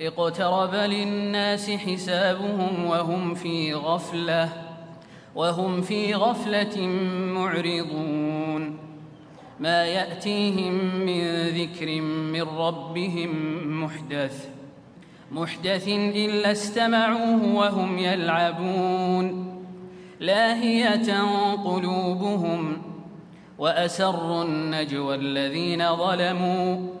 اقترب للناس حسابهم وهم في غفلة وهم في غفلة معرضون. ما يأتيهم من ذكر من ربهم محدث محدث إلا استمعوه وهم يلعبون. لاهية قلوبهم وأسروا النجوى الذين ظلموا.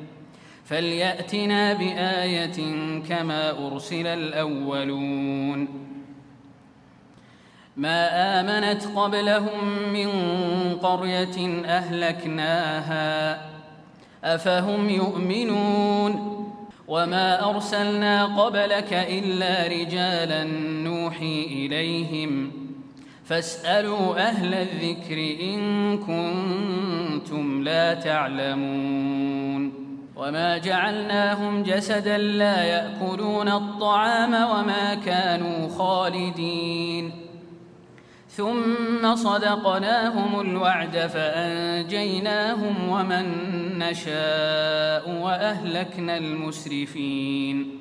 فليأتنا بآية كما أرسل الأولون. ما آمنت قبلهم من قرية أهلكناها أفهم يؤمنون؟ وما أرسلنا قبلك إلا رجالا نوحي إليهم فاسألوا أهل الذكر إن كنتم لا تعلمون. وما جعلناهم جسدا لا يأكلون الطعام وما كانوا خالدين. ثم صدقناهم الوعد فأنجيناهم ومن نشاء وأهلكنا المسرفين.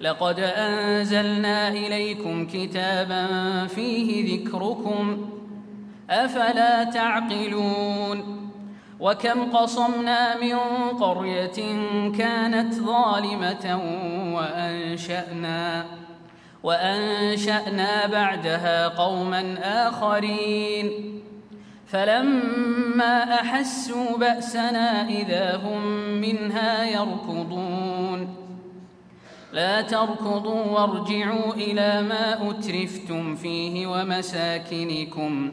لقد أنزلنا إليكم كتابا فيه ذكركم. أفلا تعقلون؟ وكم قصمنا من قرية كانت ظالمة وأنشأنا وأنشأنا بعدها قوما آخرين. فلما أحسوا بأسنا إذا هم منها يركضون. لا تركضوا وارجعوا إلى ما أترفتم فيه ومساكنكم.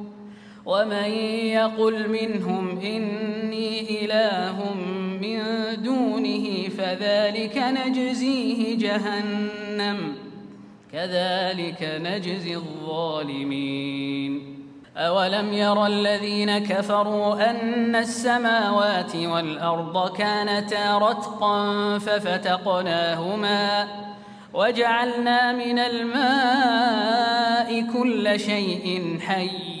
ومن يقل منهم إني إله من دونه فذلك نجزيه جهنم. كذلك نجزي الظالمين. أولم ير الذين كفروا أن السماوات والأرض كانتا رتقا ففتقناهما وجعلنا من الماء كل شيء حي.